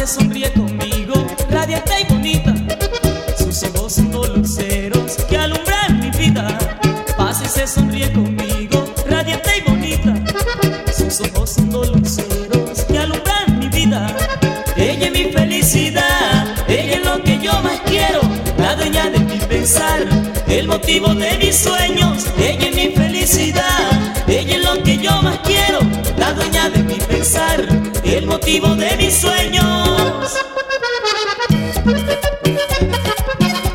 se sonríe conmigo, radiante y bonita. Sus ojos son dos luceros que alumbran mi vida. Paz y se sonríe conmigo, radiante y bonita. Sus ojos son dos luceros que alumbran mi vida. Ella es mi felicidad, ella es lo que yo más quiero, la dueña de mi pensar, el motivo de mis sueños. Ella es mi felicidad, ella es lo que yo más quiero, la dueña de mi pensar el motivo de mis sueños.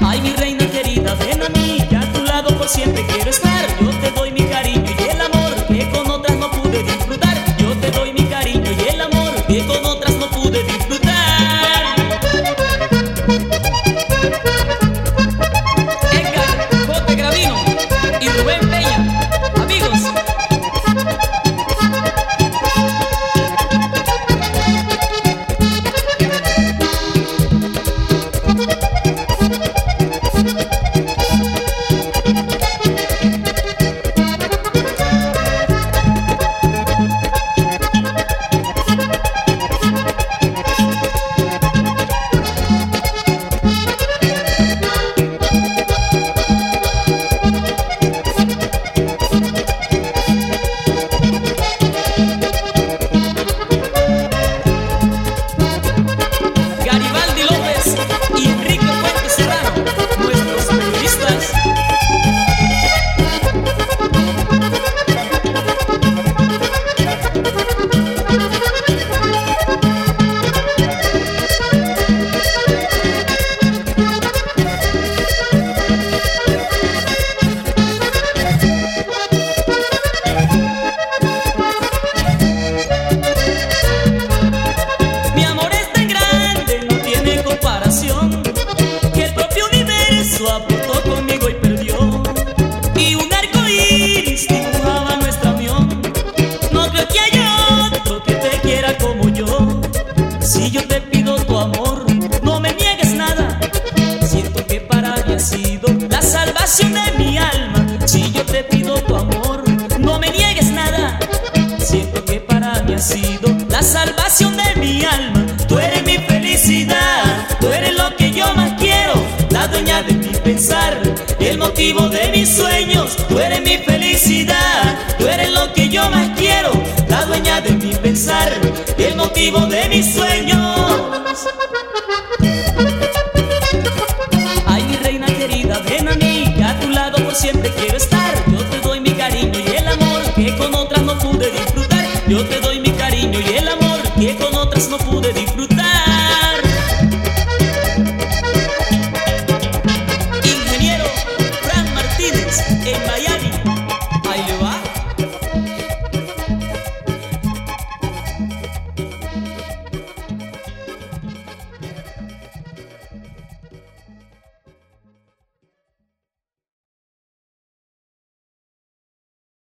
Ay, mi reina querida, ven a mí, a tu lado por siempre quiero estar. Yo la salvación de mi alma. Tú eres mi felicidad, tú eres lo que yo más quiero, la dueña de mi pensar, el motivo de mis sueños. Tú eres mi felicidad, tú eres lo que yo más quiero, la dueña de mi pensar, el motivo de mis sueños.